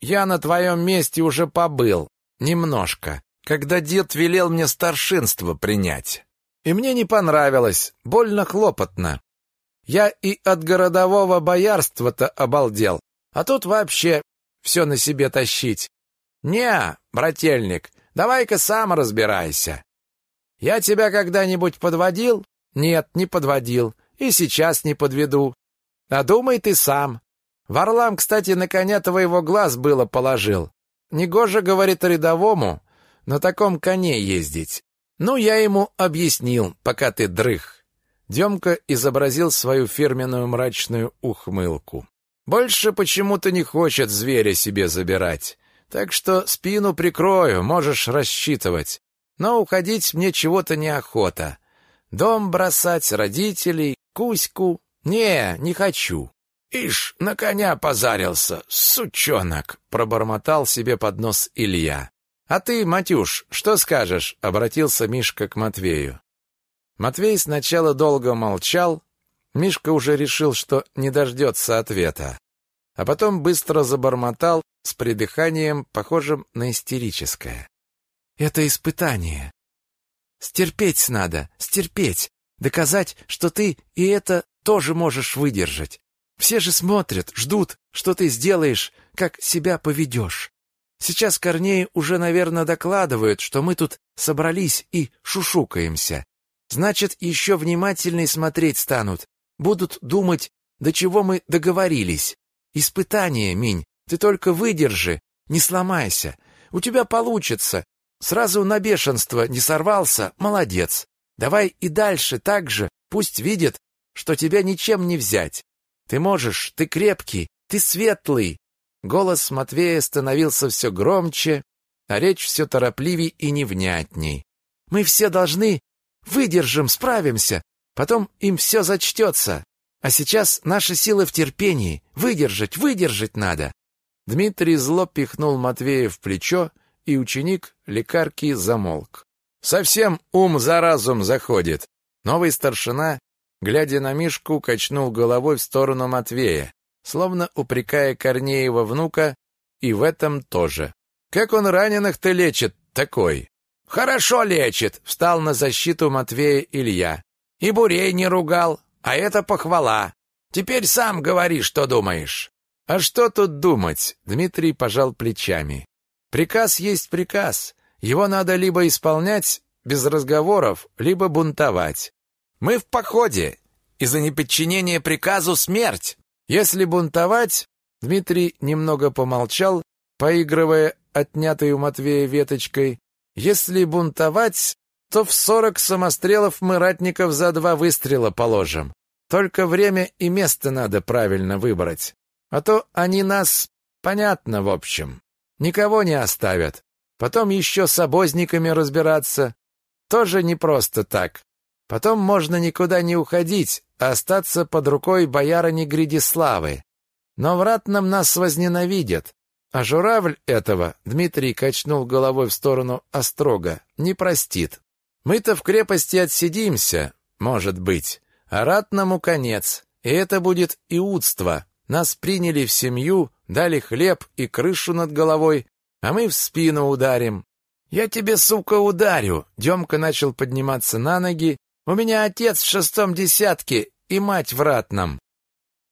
Я на твоем месте уже побыл, немножко, когда дед велел мне старшинство принять. И мне не понравилось, больно хлопотно. Я и от городового боярства-то обалдел, а тут вообще все на себе тащить. Не, брательник, давай-ка сам разбирайся. Я тебя когда-нибудь подводил? Нет, не подводил, и сейчас не подведу. А думай ты сам. Варлам, кстати, на коня твоего глаз было положил. Негоже, говорит рядовому, на таком коне ездить. Ну, я ему объяснил, пока ты дрых. Демка изобразил свою фирменную мрачную ухмылку. Больше почему-то не хочет зверя себе забирать. Так что спину прикрою, можешь рассчитывать. Но уходить мне чего-то неохота. Дом бросать, родителей, Кузьку. Не, не хочу. «Ишь, на коня позарился, сучонок!» — пробормотал себе под нос Илья. «А ты, Матюш, что скажешь?» — обратился Мишка к Матвею. Матвей сначала долго молчал. Мишка уже решил, что не дождется ответа. А потом быстро забормотал с придыханием, похожим на истерическое. «Это испытание. Стерпеть надо, стерпеть, доказать, что ты и это тоже можешь выдержать. Все же смотрят, ждут, что ты сделаешь, как себя поведешь. Сейчас Корней уже, наверное, докладывают, что мы тут собрались и шушукаемся. Значит, еще внимательней смотреть станут. Будут думать, до чего мы договорились. Испытание, Минь, ты только выдержи, не сломайся. У тебя получится. Сразу на бешенство не сорвался, молодец. Давай и дальше так же, пусть видят, что тебя ничем не взять. Ты можешь, ты крепкий, ты светлый. Голос Матвея становился все громче, а речь все торопливей и невнятней. Мы все должны выдержим, справимся, потом им все зачтется. А сейчас наша сила в терпении, выдержать, выдержать надо. Дмитрий зло пихнул Матвея в плечо, и ученик лекарки замолк. Совсем ум за разум заходит. Новый старшина глядя на Мишку, качнул головой в сторону Матвея, словно упрекая Корнеева внука, и в этом тоже. «Как он раненых-то лечит, такой?» «Хорошо лечит», — встал на защиту Матвея Илья. «И Бурей не ругал, а это похвала. Теперь сам говори, что думаешь». «А что тут думать?» — Дмитрий пожал плечами. «Приказ есть приказ. Его надо либо исполнять без разговоров, либо бунтовать. Мы в походе, и за неподчинение приказу смерть. Если бунтовать, Дмитрий немного помолчал, поигрывая отнятой у Матвея веточкой. Если бунтовать, то в сорок самострелов мы ратников за два выстрела положим. Только время и место надо правильно выбрать. А то они нас, понятно, в общем, никого не оставят. Потом еще с обозниками разбираться. Тоже не просто так. Потом можно никуда не уходить, а остаться под рукой боярыни Гридиславы. Но в ратном нас возненавидят. А журавль этого, Дмитрий качнул головой в сторону Острога, не простит. Мы-то в крепости отсидимся, может быть, а ратному конец. И это будет иудство. Нас приняли в семью, дали хлеб и крышу над головой, а мы в спину ударим. Я тебе, сука, ударю. Демка начал подниматься на ноги, у меня отец в шестом десятке и мать в ратном.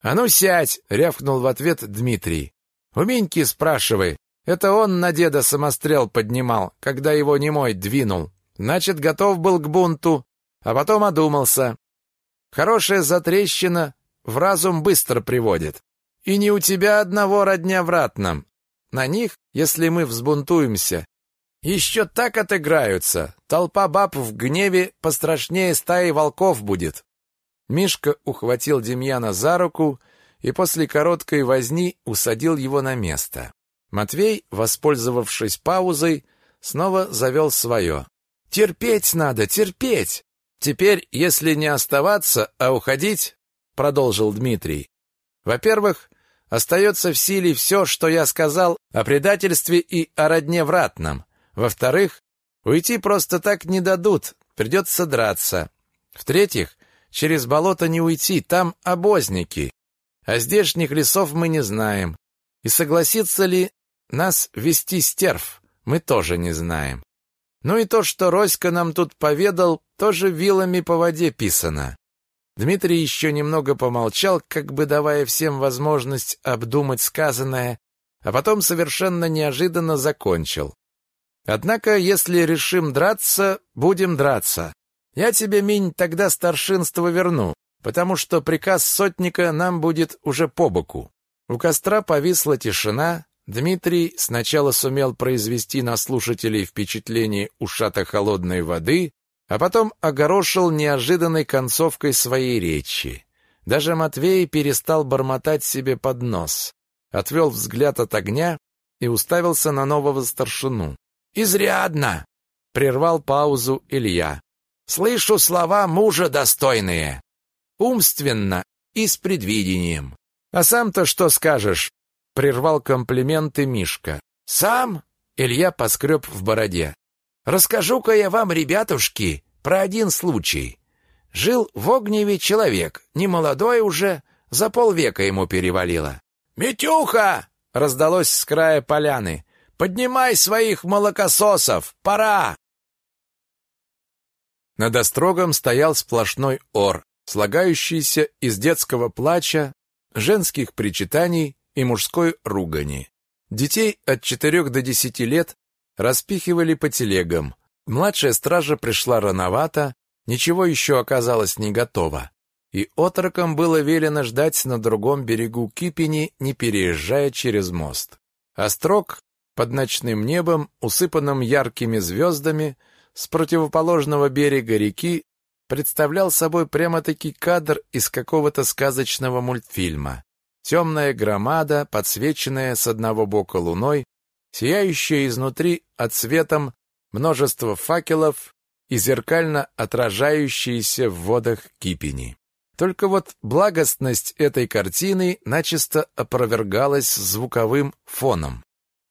А ну сядь, рявкнул в ответ Дмитрий. У Миньки спрашивай. Это он на деда самострел поднимал, когда его немой двинул. Значит, готов был к бунту, а потом одумался. Хорошая затрещина в разум быстро приводит. И не у тебя одного родня в ратном. На них, если мы взбунтуемся, еще так отыграются. Толпа баб в гневе пострашнее стаи волков будет. Мишка ухватил Демьяна за руку и после короткой возни усадил его на место. Матвей, воспользовавшись паузой, снова завел свое. «Терпеть надо, терпеть! Теперь, если не оставаться, а уходить, — продолжил Дмитрий, — во-первых, остается в силе все, что я сказал о предательстве и о родне вратном. Во-вторых, уйти просто так не дадут, придется драться. В-третьих, через болото не уйти, там обозники. А здешних лесов мы не знаем. И согласится ли нас вести стерв, мы тоже не знаем. Ну и то, что Роська нам тут поведал, тоже вилами по воде писано. Дмитрий еще немного помолчал, как бы давая всем возможность обдумать сказанное, а потом совершенно неожиданно закончил. Однако, если решим драться, будем драться. Я тебе, Минь, тогда старшинство верну, потому что приказ сотника нам будет уже по боку. У костра повисла тишина. Дмитрий сначала сумел произвести на слушателей впечатление ушата холодной воды, а потом огорошил неожиданной концовкой своей речи. Даже Матвей перестал бормотать себе под нос, отвел взгляд от огня и уставился на нового старшину. «Изрядно!» — прервал паузу Илья. «Слышу слова мужа достойные. Умственно и с предвидением. А сам-то что скажешь?» — прервал комплименты Мишка. «Сам?» — Илья поскреб в бороде. «Расскажу-ка я вам, ребятушки, про один случай. Жил в Огневе человек, не молодой уже, за полвека ему перевалило. «Митюха!» — раздалось с края поляны. Поднимай своих молокососов! Пора!» Над острогом стоял сплошной ор, слагающийся из детского плача, женских причитаний и мужской ругани. Детей от четырех до десяти лет распихивали по телегам. Младшая стража пришла рановато, ничего еще оказалось не готово. И отрокам было велено ждать на другом берегу Кипени, не переезжая через мост. Острог под ночным небом, усыпанным яркими звездами, с противоположного берега реки представлял собой прямо-таки кадр из какого-то сказочного мультфильма. Темная громада, подсвеченная с одного бока луной, сияющая изнутри отсветом множество факелов и зеркально отражающиеся в водах кипени. Только вот благостность этой картины начисто опровергалась звуковым фоном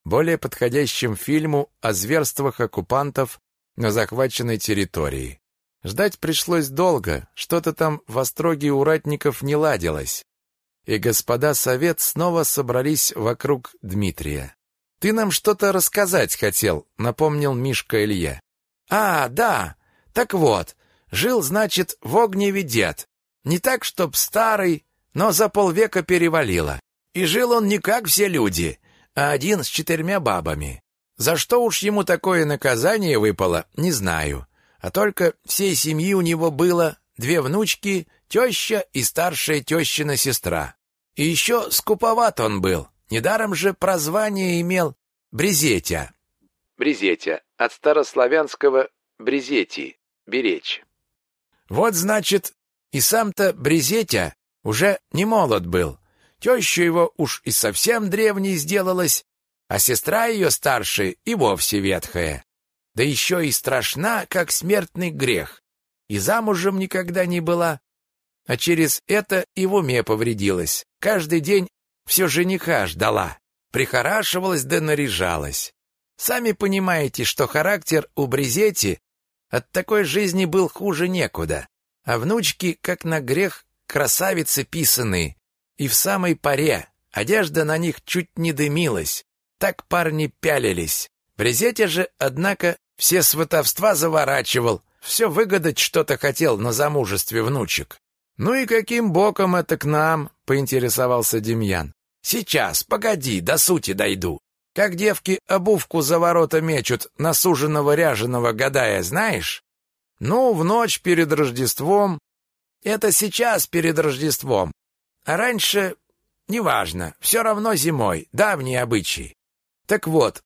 более подходящим фильму о зверствах оккупантов на захваченной территории. Ждать пришлось долго, что-то там в остроге у ратников не ладилось. И господа совет снова собрались вокруг Дмитрия. «Ты нам что-то рассказать хотел», — напомнил Мишка Илья. «А, да, так вот, жил, значит, в огневе дед. Не так, чтоб старый, но за полвека перевалило. И жил он не как все люди, а один с четырьмя бабами. За что уж ему такое наказание выпало, не знаю. А только всей семьи у него было две внучки, теща и старшая тещина сестра. И еще скуповат он был. Недаром же прозвание имел Брезетя. Брезетя. От старославянского брезети. Беречь. Вот, значит, и сам-то Брезетя уже не молод был, Теща его уж и совсем древней сделалась, а сестра ее старшая и вовсе ветхая. Да еще и страшна, как смертный грех. И замужем никогда не была, а через это и в уме повредилась. Каждый день все жениха ждала, прихорашивалась да наряжалась. Сами понимаете, что характер у Брезети от такой жизни был хуже некуда, а внучки, как на грех, красавицы писаные, и в самой паре. Одежда на них чуть не дымилась. Так парни пялились. Брезете же, однако, все сватовства заворачивал, все выгадать что-то хотел на замужестве внучек. «Ну и каким боком это к нам?» — поинтересовался Демьян. «Сейчас, погоди, до сути дойду. Как девки обувку за ворота мечут, насуженного ряженого гадая, знаешь? Ну, в ночь перед Рождеством Это сейчас перед Рождеством. А раньше неважно, все равно зимой, давний обычай. Так вот,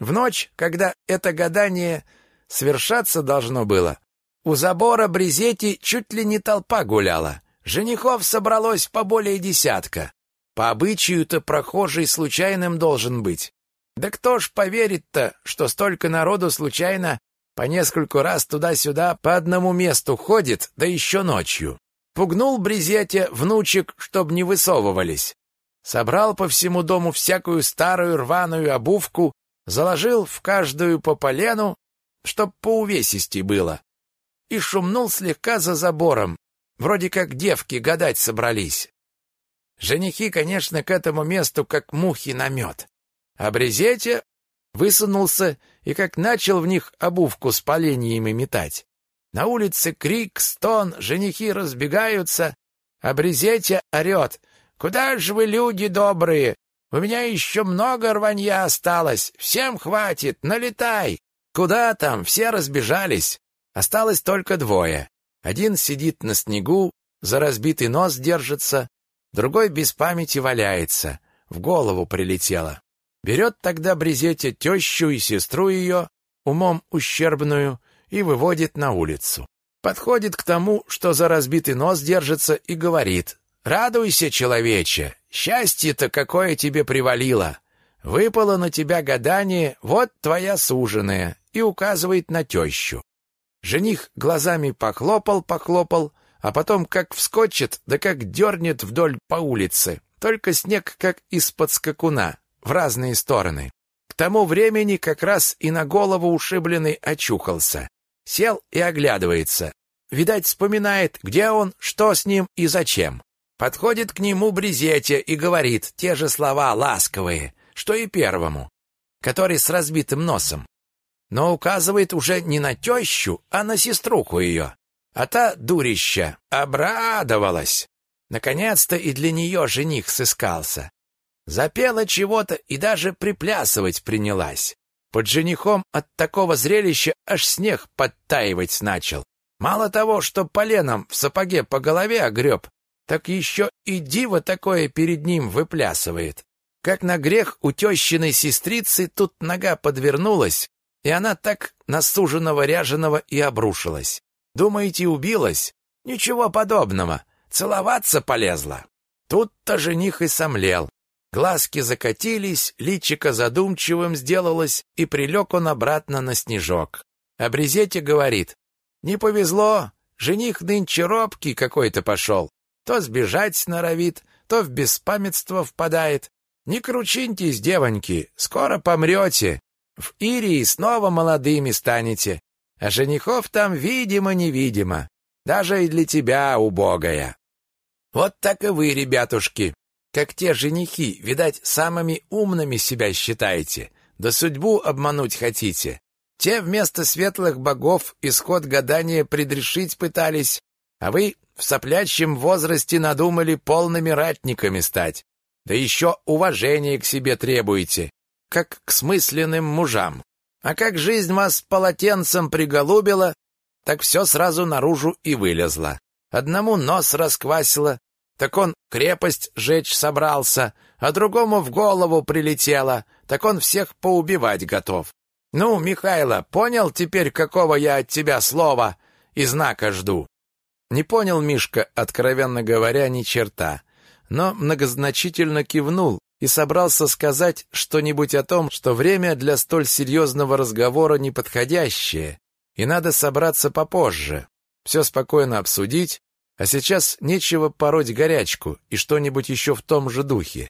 в ночь, когда это гадание свершаться должно было, у забора Брезети чуть ли не толпа гуляла. Женихов собралось по более десятка. По обычаю-то прохожий случайным должен быть. Да кто ж поверит-то, что столько народу случайно по нескольку раз туда-сюда по одному месту ходит, да еще ночью. Пугнул Брезете внучек, чтоб не высовывались. Собрал по всему дому всякую старую рваную обувку, заложил в каждую по полену, чтоб по увесисти было, и шумнул слегка за забором, вроде как девки гадать собрались. Женихи, конечно, к этому месту как мухи на мед. А Брезете высунулся и как начал в них обувку с поленьями метать. На улице крик, стон, женихи разбегаются, а Брезете орет. «Куда же вы, люди добрые? У меня еще много рванья осталось. Всем хватит, налетай!» Куда там, все разбежались. Осталось только двое. Один сидит на снегу, за разбитый нос держится, другой без памяти валяется, в голову прилетело. Берет тогда Брезете тещу и сестру ее, умом ущербную, и выводит на улицу. Подходит к тому, что за разбитый нос держится, и говорит, «Радуйся, человече, счастье-то какое тебе привалило! Выпало на тебя гадание, вот твоя суженая, и указывает на тещу. Жених глазами похлопал, похлопал, а потом как вскочит, да как дернет вдоль по улице, только снег как из-под скакуна, в разные стороны. К тому времени как раз и на голову ушибленный очухался. Сел и оглядывается. Видать, вспоминает, где он, что с ним и зачем. Подходит к нему Брезете и говорит те же слова ласковые, что и первому, который с разбитым носом но указывает уже не на тещу, а на сеструху ее. А та дурища обрадовалась. Наконец-то и для нее жених сыскался. Запела чего-то и даже приплясывать принялась. Под женихом от такого зрелища аж снег подтаивать начал. Мало того, что поленом в сапоге по голове огреб, так еще и диво такое перед ним выплясывает. Как на грех у тещиной сестрицы тут нога подвернулась, и она так на суженого ряженого и обрушилась. Думаете, убилась? Ничего подобного. Целоваться полезла. Тут-то жених и сомлел. Глазки закатились, личико задумчивым сделалось, и прилег он обратно на снежок. А Брезете говорит, «Не повезло, жених нынче робкий какой-то пошел. То сбежать норовит, то в беспамятство впадает. Не кручиньтесь, девоньки, скоро помрете. В Ирии снова молодыми станете, а женихов там видимо-невидимо, даже и для тебя, убогая. Вот так и вы, ребятушки, как те женихи, видать, самыми умными себя считаете, да судьбу обмануть хотите. Те вместо светлых богов исход гадания предрешить пытались, а вы в соплячьем возрасте надумали полными ратниками стать. Да еще уважение к себе требуете как к смысленным мужам. А как жизнь вас полотенцем приголубила, так все сразу наружу и вылезло. Одному нос расквасило, так он крепость жечь собрался, а другому в голову прилетело, так он всех поубивать готов. Ну, Михайло, понял теперь, какого я от тебя слова и знака жду? Не понял Мишка, откровенно говоря, ни черта, но многозначительно кивнул, и собрался сказать что-нибудь о том, что время для столь серьезного разговора неподходящее, и надо собраться попозже, все спокойно обсудить, а сейчас нечего пороть горячку и что-нибудь еще в том же духе.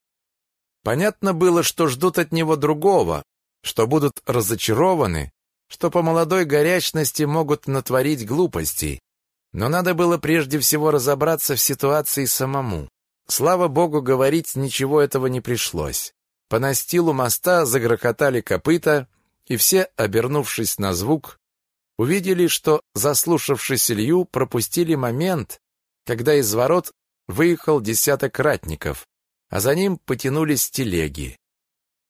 Понятно было, что ждут от него другого, что будут разочарованы, что по молодой горячности могут натворить глупостей. Но надо было прежде всего разобраться в ситуации самому. Слава богу, говорить ничего этого не пришлось. По настилу моста загрохотали копыта, и все, обернувшись на звук, увидели, что, заслушавшись Илью, пропустили момент, когда из ворот выехал десяток ратников, а за ним потянулись телеги.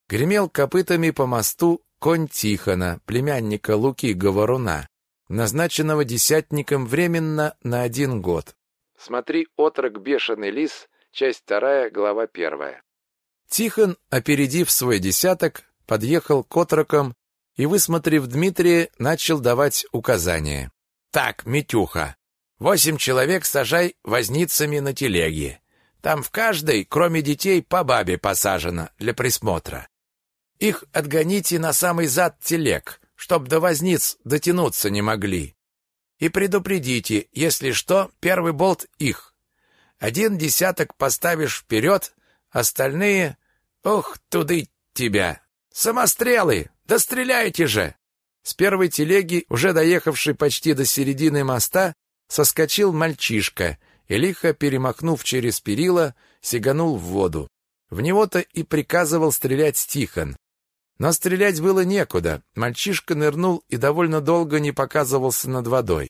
Гремел копытами по мосту конь Тихона, племянника Луки Говоруна, назначенного десятником временно на один год. Смотри «Отрок бешеный лис», часть вторая, глава первая. Тихон, опередив свой десяток, подъехал к отрокам и, высмотрев Дмитрия, начал давать указания. «Так, Митюха, восемь человек сажай возницами на телеге. Там в каждой, кроме детей, по бабе посажено для присмотра. Их отгоните на самый зад телег, чтоб до возниц дотянуться не могли. И предупредите, если что, первый болт их. Один десяток поставишь вперед, остальные... Ох, туды тебя! Самострелы! Да стреляйте же!» С первой телеги, уже доехавшей почти до середины моста, соскочил мальчишка и, лихо перемахнув через перила, сиганул в воду. В него-то и приказывал стрелять Стихон. Но стрелять было некуда. Мальчишка нырнул и довольно долго не показывался над водой.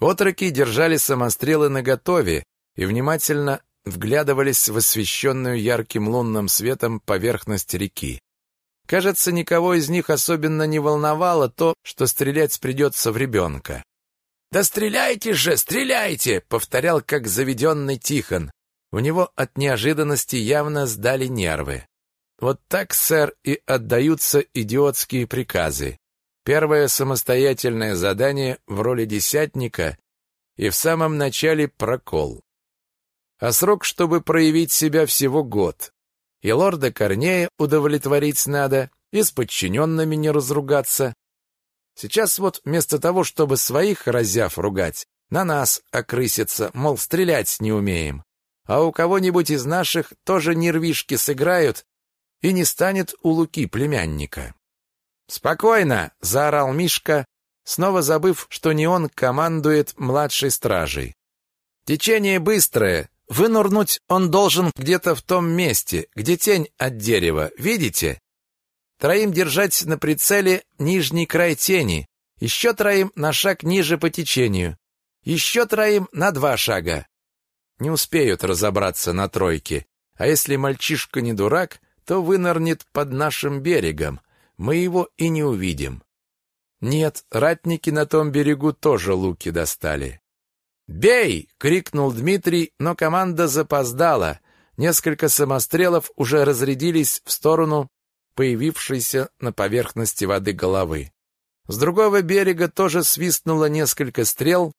Отроки держали самострелы наготове и внимательно вглядывались в освещенную ярким лунным светом поверхность реки. Кажется, никого из них особенно не волновало то, что стрелять придется в ребенка. «Да стреляйте же, стреляйте!» — повторял как заведенный Тихон. У него от неожиданности явно сдали нервы. Вот так, сэр, и отдаются идиотские приказы. Первое самостоятельное задание в роли десятника и в самом начале прокол. А срок, чтобы проявить себя, всего год. И лорда Корнея удовлетворить надо, и с подчиненными не разругаться. Сейчас вот вместо того, чтобы своих разяв ругать, на нас окрысится, мол, стрелять не умеем. А у кого-нибудь из наших тоже нервишки сыграют, и не станет у Луки племянника. «Спокойно!» — заорал Мишка, снова забыв, что не он командует младшей стражей. «Течение быстрое. Вынурнуть он должен где-то в том месте, где тень от дерева. Видите? Троим держать на прицеле нижний край тени, еще троим на шаг ниже по течению, еще троим на два шага. Не успеют разобраться на тройке, а если мальчишка не дурак, то вынырнет под нашим берегом. Мы его и не увидим. Нет, ратники на том берегу тоже луки достали. «Бей!» — крикнул Дмитрий, но команда запоздала. Несколько самострелов уже разрядились в сторону появившейся на поверхности воды головы. С другого берега тоже свистнуло несколько стрел.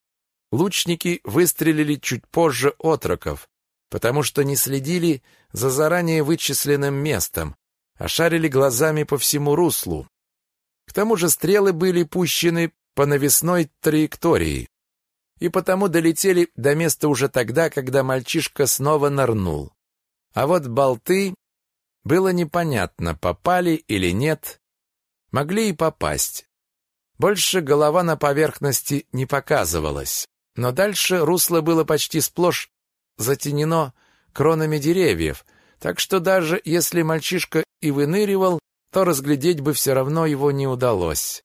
Лучники выстрелили чуть позже отроков, потому что не следили за заранее вычисленным местом, а шарили глазами по всему руслу. К тому же стрелы были пущены по навесной траектории, и потому долетели до места уже тогда, когда мальчишка снова нырнул. А вот болты было непонятно, попали или нет. Могли и попасть. Больше голова на поверхности не показывалась, но дальше русло было почти сплошь затенено кронами деревьев, так что даже если мальчишка и выныривал, то разглядеть бы все равно его не удалось.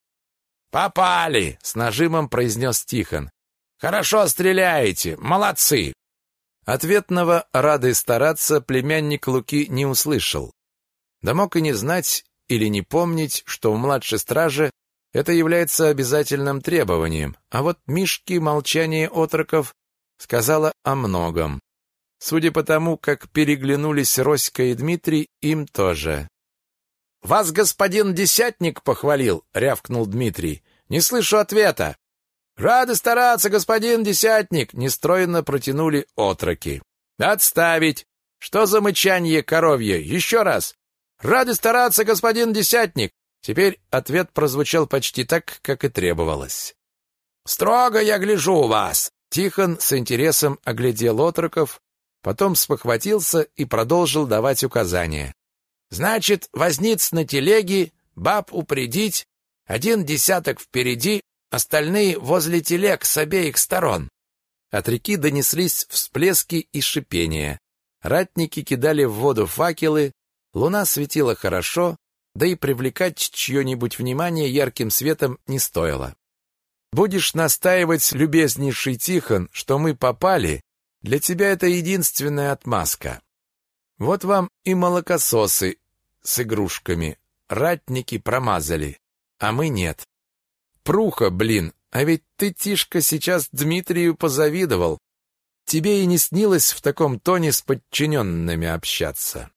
«Попали!» — с нажимом произнес Тихон. «Хорошо стреляете! Молодцы!» Ответного, рады стараться, племянник Луки не услышал. Да мог и не знать или не помнить, что у младшей стражи это является обязательным требованием, а вот Мишки молчание отроков сказала о многом. Судя по тому, как переглянулись Роська и Дмитрий, им тоже. «Вас господин Десятник похвалил», — рявкнул Дмитрий. «Не слышу ответа». «Рады стараться, господин Десятник», — нестройно протянули отроки. «Отставить! Что за мычанье коровье? Еще раз! Рады стараться, господин Десятник!» Теперь ответ прозвучал почти так, как и требовалось. «Строго я гляжу вас!» Тихон с интересом оглядел отроков, потом спохватился и продолжил давать указания. «Значит, возниц на телеге, баб упредить, один десяток впереди, остальные возле телег с обеих сторон». От реки донеслись всплески и шипения. Ратники кидали в воду факелы, луна светила хорошо, да и привлекать чье-нибудь внимание ярким светом не стоило. «Будешь настаивать, любезнейший Тихон, что мы попали, для тебя это единственная отмазка. Вот вам и молокососы с игрушками, ратники промазали, а мы нет. Пруха, блин, а ведь ты, Тишка, сейчас Дмитрию позавидовал. тебе и не снилось в таком тоне с подчиненными общаться.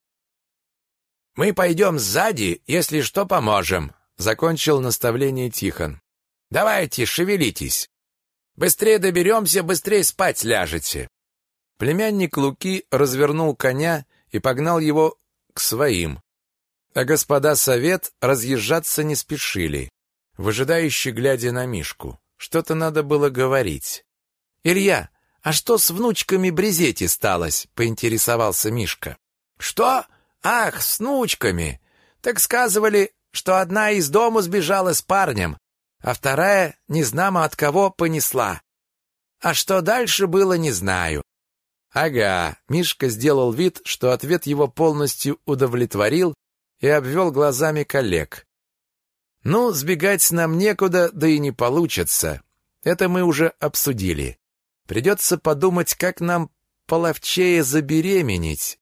«Мы пойдем сзади, если что, поможем», — закончил наставление Тихон. «Давайте, шевелитесь. Быстрее доберемся, быстрее спать ляжете». Племянник Луки развернул коня и погнал его к своим. А господа совет разъезжаться не спешили, выжидающе глядя на Мишку. Что-то надо было говорить. «Илья, а что с внучками Брезети сталось?» — поинтересовался Мишка. «Что? Ах, с внучками! Так сказывали, что одна из дому сбежала с парнем, а вторая, незнамо от кого, понесла. А что дальше было, не знаю. Ага, Мишка сделал вид, что ответ его полностью удовлетворил и обвел глазами коллег. Ну, сбегать нам некуда, да и не получится. Это мы уже обсудили. Придется подумать, как нам половчее забеременеть.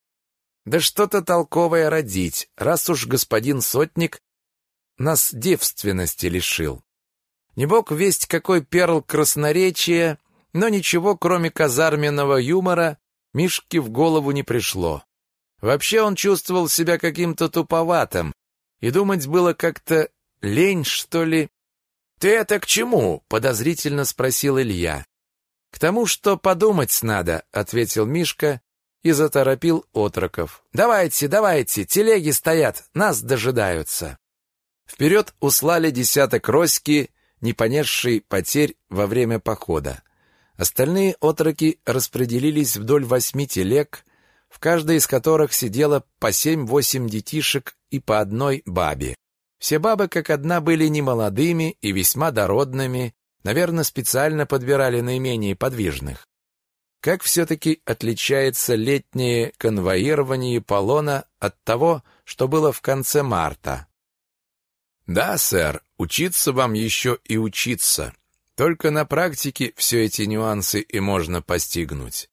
Да что-то толковое родить, раз уж господин сотник нас девственности лишил. Не бог весть какой перл красноречия, но ничего, кроме казарменного юмора, Мишке в голову не пришло. Вообще он чувствовал себя каким-то туповатым, и думать было как-то лень, что ли. «Ты это к чему?» — подозрительно спросил Илья. «К тому, что подумать надо», — ответил Мишка и заторопил отроков. «Давайте, давайте, телеги стоят, нас дожидаются». Вперед услали десяток роськи, не понесший потерь во время похода. Остальные отроки распределились вдоль восьми телег, в каждой из которых сидело по семь-восемь детишек и по одной бабе. Все бабы как одна были немолодыми и весьма дородными, наверное, специально подбирали наименее подвижных. Как все-таки отличается летнее конвоирование полона от того, что было в конце марта? Да, сэр, учиться вам еще и учиться. Только на практике все эти нюансы и можно постигнуть.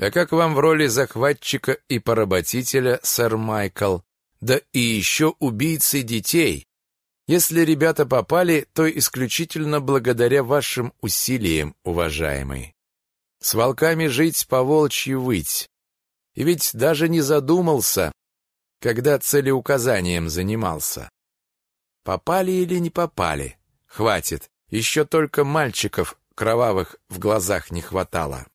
А как вам в роли захватчика и поработителя, сэр Майкл, да и еще убийцы детей? Если ребята попали, то исключительно благодаря вашим усилиям, уважаемый. С волками жить, по волчьи выть. И ведь даже не задумался, когда целеуказанием занимался. Попали или не попали? Хватит. Еще только мальчиков кровавых в глазах не хватало.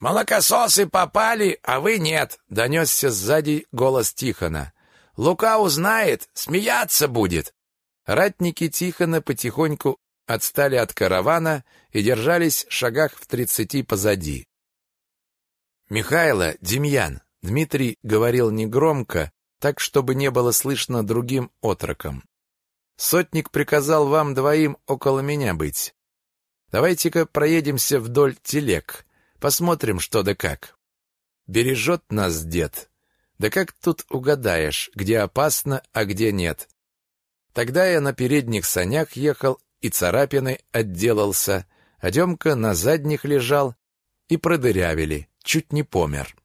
«Молокососы попали, а вы нет!» — донесся сзади голос Тихона. «Лука узнает, смеяться будет!» Ратники Тихона потихоньку отстали от каравана и держались в шагах в тридцати позади. «Михайло, Демьян!» — Дмитрий говорил негромко, так, чтобы не было слышно другим отрокам. Сотник приказал вам двоим около меня быть. Давайте-ка проедемся вдоль телег, посмотрим, что да как. Бережет нас дед. Да как тут угадаешь, где опасно, а где нет? Тогда я на передних санях ехал и царапины отделался, а Демка на задних лежал и продырявили, чуть не помер.